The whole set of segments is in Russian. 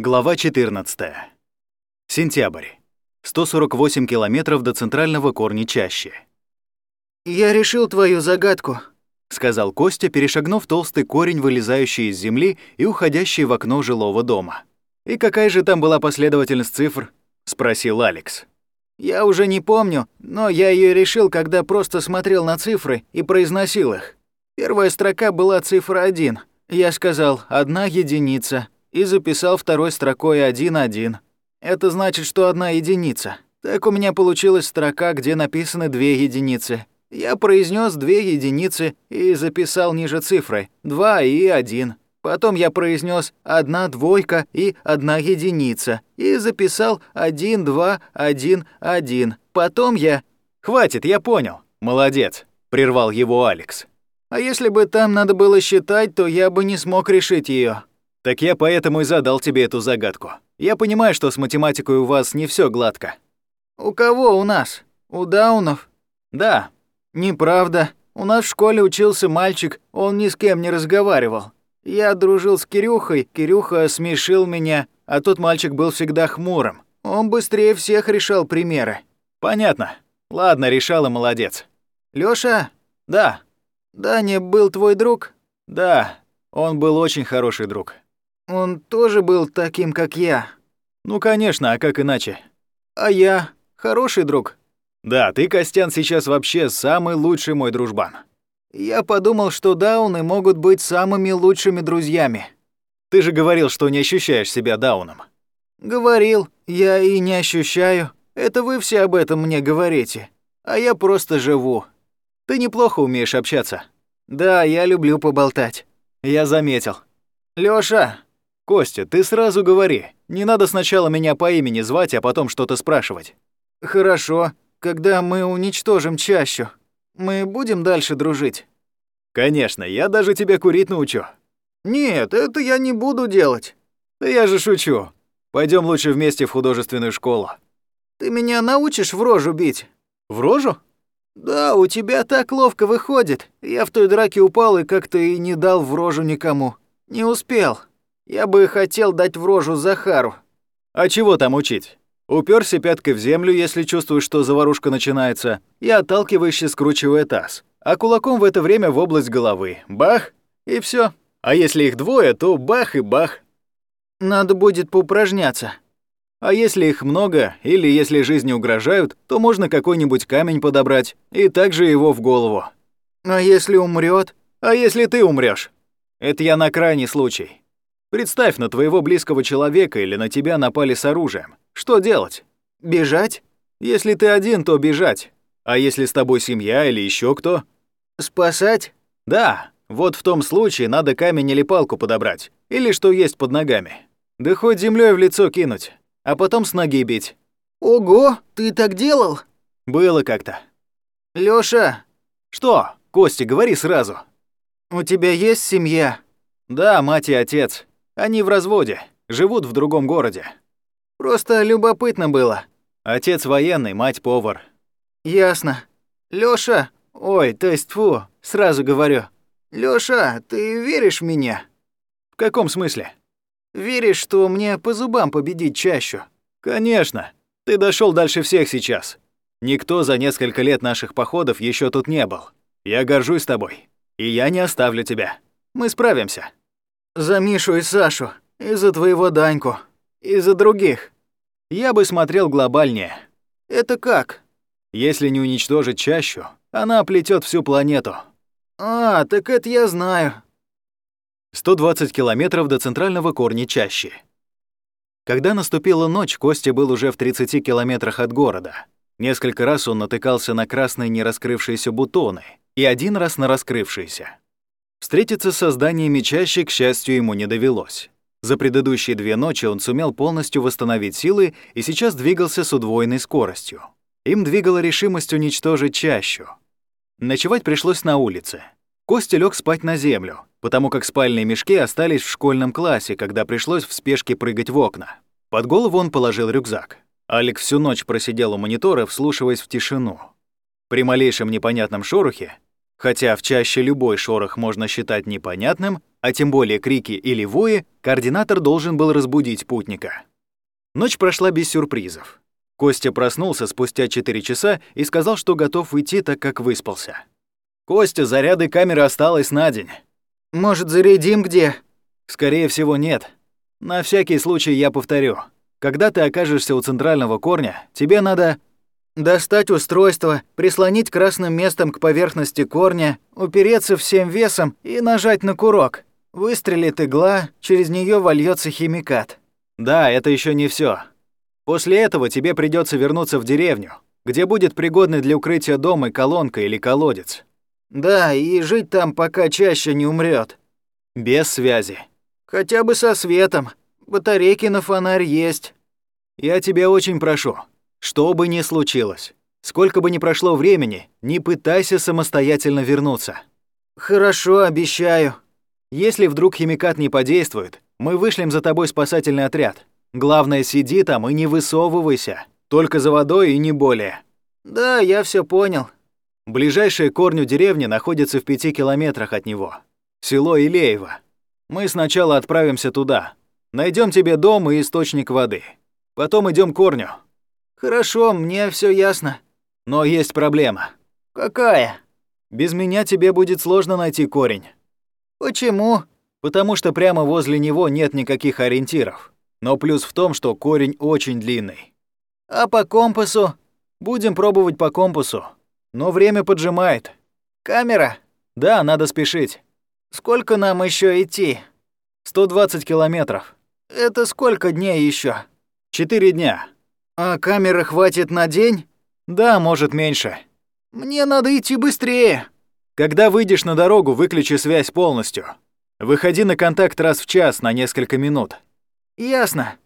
Глава 14. Сентябрь. 148 километров до центрального корня чащи. «Я решил твою загадку», — сказал Костя, перешагнув толстый корень, вылезающий из земли и уходящий в окно жилого дома. «И какая же там была последовательность цифр?» — спросил Алекс. «Я уже не помню, но я ее решил, когда просто смотрел на цифры и произносил их. Первая строка была цифра 1. Я сказал «одна единица» и записал второй строкой 1-1. Это значит, что одна единица. Так у меня получилась строка, где написаны две единицы. Я произнес две единицы и записал ниже цифры 2 и 1. Потом я произнес одна двойка и одна единица и записал 1, 2, 1, 1. Потом я... «Хватит, я понял. Молодец», — прервал его Алекс. «А если бы там надо было считать, то я бы не смог решить ее. Так я поэтому и задал тебе эту загадку. Я понимаю, что с математикой у вас не все гладко. У кого у нас? У Даунов? Да. Неправда. У нас в школе учился мальчик, он ни с кем не разговаривал. Я дружил с Кирюхой, Кирюха смешил меня, а тот мальчик был всегда хмурым. Он быстрее всех решал примеры. Понятно. Ладно, решал и молодец. Лёша? Да. Даня был твой друг? Да. Он был очень хороший друг. Он тоже был таким, как я. Ну, конечно, а как иначе? А я хороший друг. Да, ты, Костян, сейчас вообще самый лучший мой дружбан. Я подумал, что дауны могут быть самыми лучшими друзьями. Ты же говорил, что не ощущаешь себя дауном. Говорил, я и не ощущаю. Это вы все об этом мне говорите. А я просто живу. Ты неплохо умеешь общаться. Да, я люблю поболтать. Я заметил. Лёша, Костя, ты сразу говори. Не надо сначала меня по имени звать, а потом что-то спрашивать. Хорошо. Когда мы уничтожим чащу, мы будем дальше дружить? Конечно, я даже тебя курить научу. Нет, это я не буду делать. Да я же шучу. Пойдем лучше вместе в художественную школу. Ты меня научишь в рожу бить? В рожу? Да, у тебя так ловко выходит. Я в той драке упал и как-то и не дал в рожу никому. Не успел. Я бы хотел дать в рожу Захару. А чего там учить? Уперся пяткой в землю, если чувствуешь, что заварушка начинается, и отталкивающе скручивая таз. А кулаком в это время в область головы. Бах! И все. А если их двое, то бах и бах. Надо будет поупражняться. А если их много, или если жизни угрожают, то можно какой-нибудь камень подобрать и также его в голову. А если умрет? А если ты умрешь? Это я на крайний случай. Представь, на твоего близкого человека или на тебя напали с оружием. Что делать? Бежать? Если ты один, то бежать. А если с тобой семья или еще кто? Спасать? Да. Вот в том случае надо камень или палку подобрать. Или что есть под ногами. Да хоть землей в лицо кинуть, а потом с ноги бить. Ого, ты так делал? Было как-то. Лёша. Что? Костя, говори сразу. У тебя есть семья? Да, мать и отец. Они в разводе, живут в другом городе. Просто любопытно было. Отец военный, мать повар. Ясно. Лёша, ой, то есть фу, сразу говорю. Лёша, ты веришь в меня? В каком смысле? Веришь, что мне по зубам победить чащу? Конечно. Ты дошел дальше всех сейчас. Никто за несколько лет наших походов еще тут не был. Я горжусь тобой. И я не оставлю тебя. Мы справимся. За Мишу и Сашу, и за твоего Даньку, и за других. Я бы смотрел глобальнее. Это как? Если не уничтожить чащу, она оплетет всю планету. А, так это я знаю. 120 километров до центрального корня чащи. Когда наступила ночь, Костя был уже в 30 километрах от города. Несколько раз он натыкался на красные нераскрывшиеся бутоны и один раз на раскрывшиеся. Встретиться с созданиями чаще, к счастью, ему не довелось. За предыдущие две ночи он сумел полностью восстановить силы и сейчас двигался с удвоенной скоростью. Им двигала решимость уничтожить чащу. Ночевать пришлось на улице. Костя лег спать на землю, потому как спальные мешки остались в школьном классе, когда пришлось в спешке прыгать в окна. Под голову он положил рюкзак. Алик всю ночь просидел у монитора, вслушиваясь в тишину. При малейшем непонятном шорохе Хотя в чаще любой шорох можно считать непонятным, а тем более крики или вои, координатор должен был разбудить путника. Ночь прошла без сюрпризов. Костя проснулся спустя 4 часа и сказал, что готов уйти, так как выспался. «Костя, заряды камеры осталось на день». «Может, зарядим где?» «Скорее всего, нет. На всякий случай я повторю. Когда ты окажешься у центрального корня, тебе надо Достать устройство, прислонить красным местом к поверхности корня, упереться всем весом и нажать на курок. Выстрелит игла, через нее вольется химикат. Да, это еще не все. После этого тебе придется вернуться в деревню, где будет пригодный для укрытия дом и колонка или колодец. Да, и жить там, пока чаще не умрет. Без связи. Хотя бы со светом. Батарейки на фонарь есть. Я тебя очень прошу, что бы ни случилось, сколько бы ни прошло времени, не пытайся самостоятельно вернуться. Хорошо, обещаю. Если вдруг химикат не подействует, мы вышлем за тобой спасательный отряд. Главное, сиди там и не высовывайся. Только за водой и не более. Да, я все понял. Ближайшая к корню деревня находится в пяти километрах от него. Село Илеево. Мы сначала отправимся туда. Найдем тебе дом и источник воды. Потом идем к корню. Хорошо, мне все ясно. Но есть проблема. Какая? Без меня тебе будет сложно найти корень. Почему? Потому что прямо возле него нет никаких ориентиров. Но плюс в том, что корень очень длинный. А по компасу? Будем пробовать по компасу. Но время поджимает. Камера? Да, надо спешить. Сколько нам еще идти? 120 километров. Это сколько дней еще? Четыре дня. А камеры хватит на день? Да, может, меньше. Мне надо идти быстрее. Когда выйдешь на дорогу, выключи связь полностью. Выходи на контакт раз в час на несколько минут. Ясно.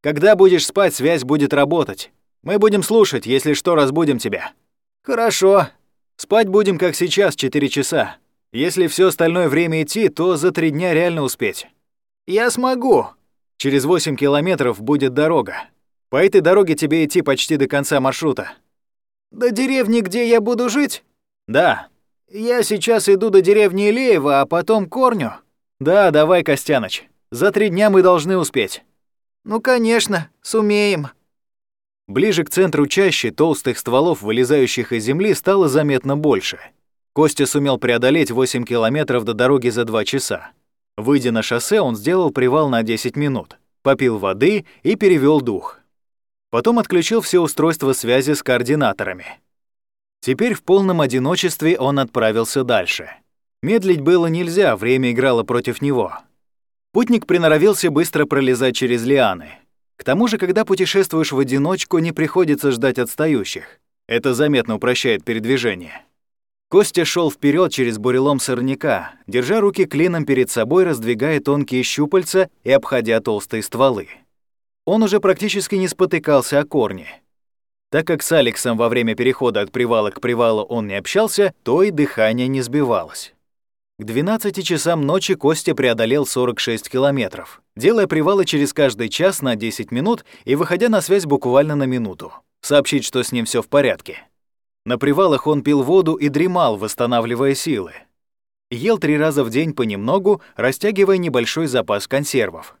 Когда будешь спать, связь будет работать. Мы будем слушать, если что, разбудим тебя. Хорошо. Спать будем, как сейчас, 4 часа. Если все остальное время идти, то за три дня реально успеть. Я смогу. Через 8 километров будет дорога. По этой дороге тебе идти почти до конца маршрута. До деревни, где я буду жить? Да. Я сейчас иду до деревни Илеева, а потом к корню. Да, давай, Костяныч. За три дня мы должны успеть. Ну, конечно, сумеем. Ближе к центру чаще толстых стволов, вылезающих из земли, стало заметно больше. Костя сумел преодолеть 8 километров до дороги за 2 часа. Выйдя на шоссе, он сделал привал на 10 минут, попил воды и перевел дух. Потом отключил все устройства связи с координаторами. Теперь в полном одиночестве он отправился дальше. Медлить было нельзя, время играло против него. Путник приноровился быстро пролезать через лианы. К тому же, когда путешествуешь в одиночку, не приходится ждать отстающих. Это заметно упрощает передвижение. Костя шел вперед через бурелом сорняка, держа руки клином перед собой, раздвигая тонкие щупальца и обходя толстые стволы он уже практически не спотыкался о корне. Так как с Алексом во время перехода от привала к привалу он не общался, то и дыхание не сбивалось. К 12 часам ночи Костя преодолел 46 километров, делая привалы через каждый час на 10 минут и выходя на связь буквально на минуту, сообщить, что с ним все в порядке. На привалах он пил воду и дремал, восстанавливая силы. Ел три раза в день понемногу, растягивая небольшой запас консервов.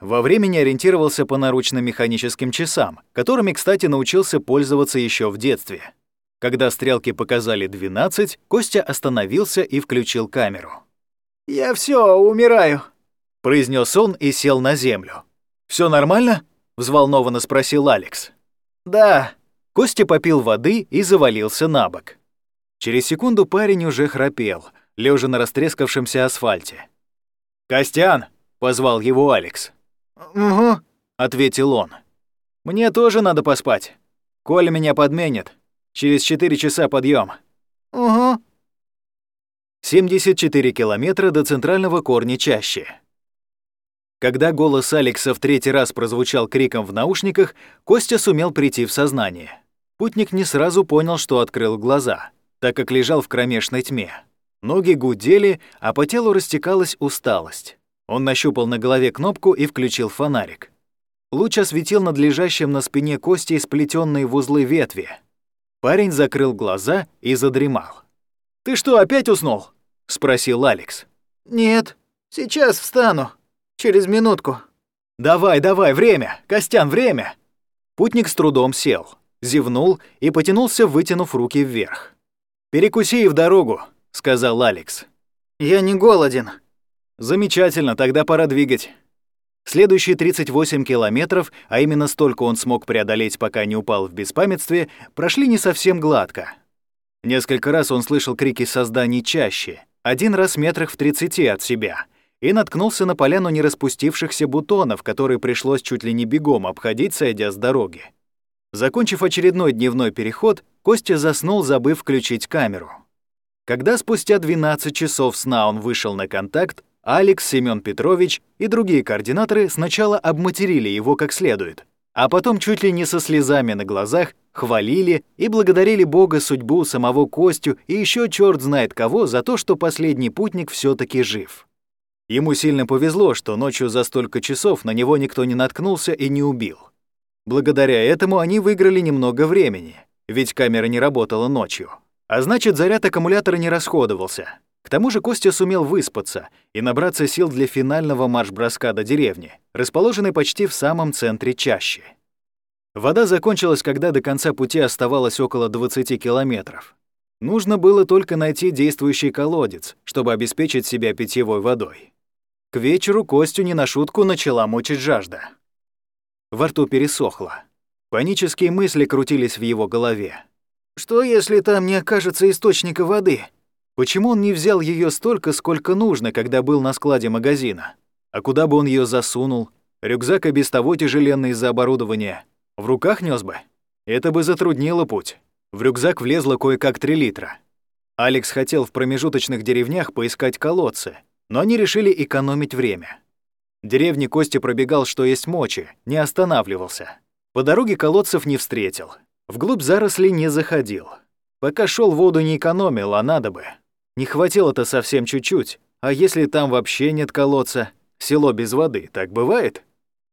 Во времени ориентировался по наручным механическим часам, которыми, кстати, научился пользоваться еще в детстве. Когда стрелки показали 12, Костя остановился и включил камеру. «Я все умираю», — произнес он и сел на землю. Все нормально?» — взволнованно спросил Алекс. «Да». Костя попил воды и завалился на бок. Через секунду парень уже храпел, лежа на растрескавшемся асфальте. «Костян!» — позвал его Алекс. «Угу», — ответил он. «Мне тоже надо поспать. Коля меня подменит. Через четыре часа подъем. «Угу». 74 километра до центрального корня чаще. Когда голос Алекса в третий раз прозвучал криком в наушниках, Костя сумел прийти в сознание. Путник не сразу понял, что открыл глаза, так как лежал в кромешной тьме. Ноги гудели, а по телу растекалась усталость. Он нащупал на голове кнопку и включил фонарик. Луч осветил над лежащим на спине кости сплетенные в узлы ветви. Парень закрыл глаза и задремал. «Ты что, опять уснул?» — спросил Алекс. «Нет». Сейчас встану. Через минутку. «Давай, давай, время! Костян, время!» Путник с трудом сел, зевнул и потянулся, вытянув руки вверх. «Перекуси и в дорогу», — сказал Алекс. «Я не голоден». «Замечательно, тогда пора двигать». Следующие 38 километров, а именно столько он смог преодолеть, пока не упал в беспамятстве, прошли не совсем гладко. Несколько раз он слышал крики созданий чаще, один раз метрах в 30 от себя, и наткнулся на поляну нераспустившихся бутонов, которые пришлось чуть ли не бегом обходить, сойдя с дороги. Закончив очередной дневной переход, Костя заснул, забыв включить камеру. Когда спустя 12 часов сна он вышел на контакт, Алекс, Семён Петрович и другие координаторы сначала обматерили его как следует, а потом чуть ли не со слезами на глазах хвалили и благодарили Бога судьбу самого Костю и еще черт знает кого за то, что последний путник все таки жив. Ему сильно повезло, что ночью за столько часов на него никто не наткнулся и не убил. Благодаря этому они выиграли немного времени, ведь камера не работала ночью. А значит, заряд аккумулятора не расходовался. К тому же Костя сумел выспаться и набраться сил для финального марш-броска до деревни, расположенной почти в самом центре чащи. Вода закончилась, когда до конца пути оставалось около 20 километров. Нужно было только найти действующий колодец, чтобы обеспечить себя питьевой водой. К вечеру Костю не на шутку начала мучить жажда. Во рту пересохло. Панические мысли крутились в его голове. Что, если там не окажется источника воды? Почему он не взял ее столько, сколько нужно, когда был на складе магазина? А куда бы он ее засунул? Рюкзак и без того тяжеленный из-за оборудования. В руках нес бы? Это бы затруднило путь. В рюкзак влезло кое-как 3 литра. Алекс хотел в промежуточных деревнях поискать колодцы, но они решили экономить время. Деревни Кости пробегал, что есть мочи, не останавливался. По дороге колодцев не встретил. Вглубь зарослей не заходил. Пока шел воду не экономил, а надо бы. Не хватило-то совсем чуть-чуть. А если там вообще нет колодца? Село без воды, так бывает?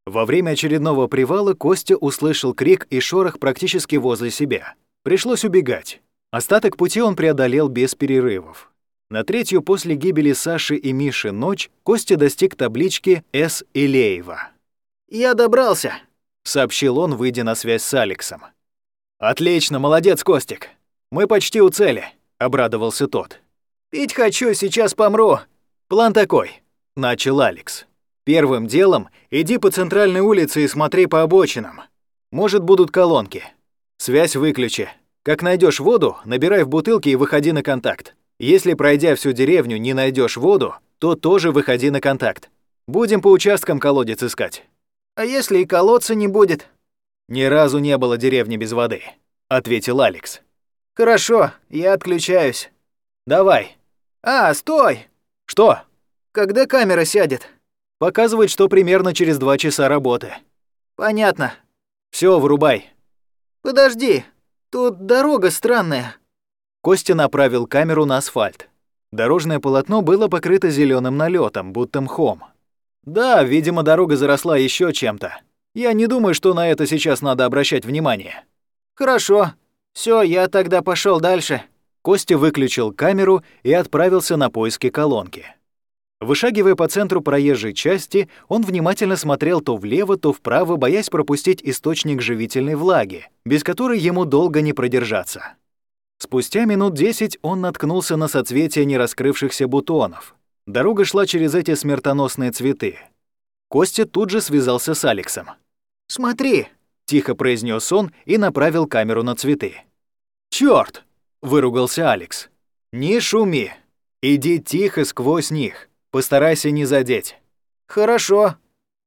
Во время очередного привала Костя услышал крик и шорох практически возле себя. Пришлось убегать. Остаток пути он преодолел без перерывов. На третью после гибели Саши и Миши ночь Костя достиг таблички «С. Илеева». «Я добрался», — сообщил он, выйдя на связь с Алексом. «Отлично, молодец, Костик. Мы почти у цели», — обрадовался тот. «Пить хочу, сейчас помру». «План такой», — начал Алекс. «Первым делом иди по центральной улице и смотри по обочинам. Может, будут колонки. Связь выключи. Как найдешь воду, набирай в бутылки и выходи на контакт. Если, пройдя всю деревню, не найдешь воду, то тоже выходи на контакт. Будем по участкам колодец искать. А если и колодца не будет? Ни разу не было деревни без воды, ответил Алекс. Хорошо, я отключаюсь. Давай. А, стой. Что? Когда камера сядет? Показывает, что примерно через два часа работы. Понятно. Все, вырубай. Подожди, тут дорога странная. Костя направил камеру на асфальт. Дорожное полотно было покрыто зеленым налетом, будто мхом. Да, видимо, дорога заросла еще чем-то. Я не думаю, что на это сейчас надо обращать внимание. Хорошо. Все, я тогда пошел дальше. Костя выключил камеру и отправился на поиски колонки. Вышагивая по центру проезжей части, он внимательно смотрел то влево, то вправо, боясь пропустить источник живительной влаги, без которой ему долго не продержаться. Спустя минут десять он наткнулся на соцветия нераскрывшихся бутонов. Дорога шла через эти смертоносные цветы. Костя тут же связался с Алексом. «Смотри!» — тихо произнес он и направил камеру на цветы. «Чёрт!» — выругался Алекс. «Не шуми! Иди тихо сквозь них. Постарайся не задеть». «Хорошо».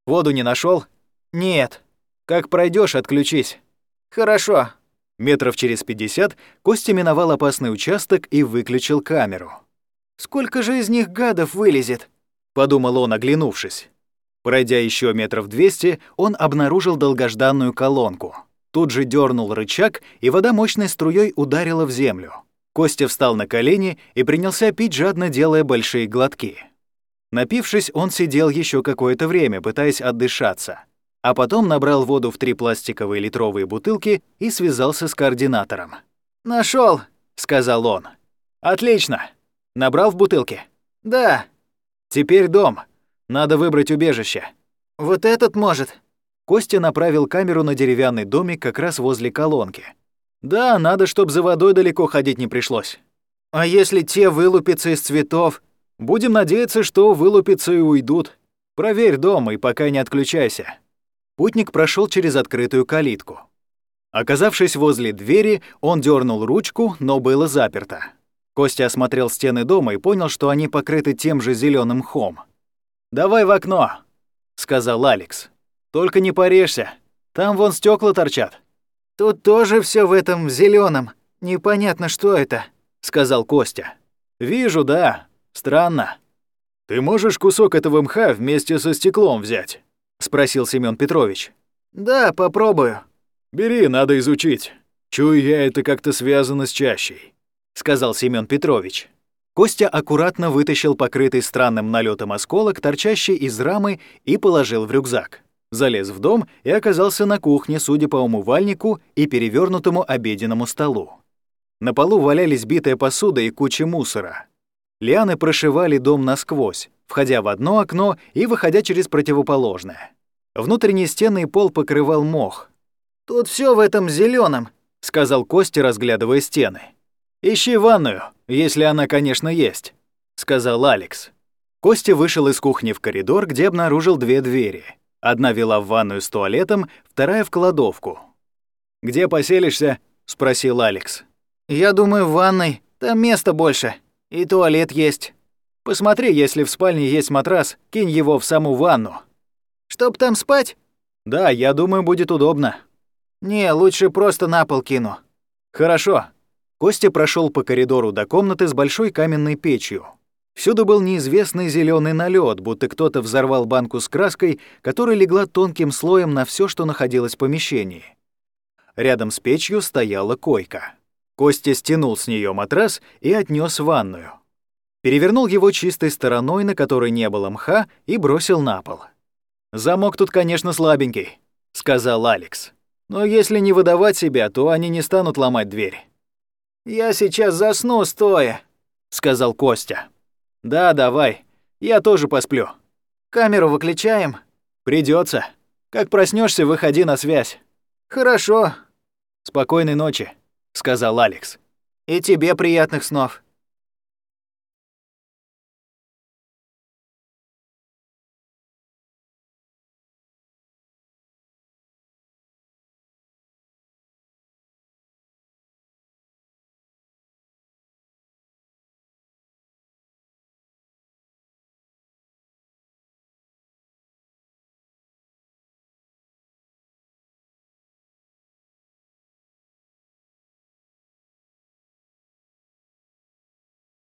«Воду не нашел? «Нет». «Как пройдешь, отключись». «Хорошо». Метров через пятьдесят Костя миновал опасный участок и выключил камеру. «Сколько же из них гадов вылезет?» — подумал он, оглянувшись. Пройдя еще метров двести, он обнаружил долгожданную колонку. Тут же дернул рычаг, и вода мощной струей ударила в землю. Костя встал на колени и принялся пить, жадно делая большие глотки. Напившись, он сидел еще какое-то время, пытаясь отдышаться а потом набрал воду в три пластиковые литровые бутылки и связался с координатором. Нашел, сказал он. «Отлично. Набрал в бутылке?» «Да». Теперь дом. Надо выбрать убежище. Вот этот может. Костя направил камеру на деревянный домик как раз возле колонки. Да, надо, чтобы за водой далеко ходить не пришлось. А если те вылупятся из цветов? Будем надеяться, что вылупятся и уйдут. Проверь дом и пока не отключайся. Путник прошел через открытую калитку. Оказавшись возле двери, он дернул ручку, но было заперто. Костя осмотрел стены дома и понял, что они покрыты тем же зеленым мхом. «Давай в окно», — сказал Алекс. «Только не порежься. Там вон стекла торчат». «Тут тоже все в этом зеленом. Непонятно, что это», — сказал Костя. «Вижу, да. Странно. Ты можешь кусок этого мха вместе со стеклом взять?» — спросил Семён Петрович. «Да, попробую». «Бери, надо изучить. Чую я, это как-то связано с чащей», — сказал Семён Петрович. Костя аккуратно вытащил покрытый странным налетом осколок, торчащий из рамы, и положил в рюкзак. Залез в дом и оказался на кухне, судя по умывальнику и перевернутому обеденному столу. На полу валялись битая посуда и куча мусора. Лианы прошивали дом насквозь, входя в одно окно и выходя через противоположное. Внутренние стены и пол покрывал мох. «Тут все в этом зеленом, сказал Костя, разглядывая стены. «Ищи ванную, если она, конечно, есть», — сказал Алекс. Костя вышел из кухни в коридор, где обнаружил две двери. Одна вела в ванную с туалетом, вторая — в кладовку. «Где поселишься?» — спросил Алекс. «Я думаю, в ванной. Там места больше», и туалет есть. Посмотри, если в спальне есть матрас, кинь его в саму ванну. Чтоб там спать? Да, я думаю, будет удобно. Не, лучше просто на пол кину. Хорошо. Костя прошел по коридору до комнаты с большой каменной печью. Всюду был неизвестный зеленый налет, будто кто-то взорвал банку с краской, которая легла тонким слоем на все, что находилось в помещении. Рядом с печью стояла койка. Костя стянул с нее матрас и отнес в ванную. Перевернул его чистой стороной, на которой не было мха, и бросил на пол. «Замок тут, конечно, слабенький», — сказал Алекс. «Но если не выдавать себя, то они не станут ломать дверь». «Я сейчас засну стоя», — сказал Костя. «Да, давай. Я тоже посплю». «Камеру выключаем?» Придется. Как проснешься, выходи на связь». «Хорошо». «Спокойной ночи». — сказал Алекс. «И тебе приятных снов».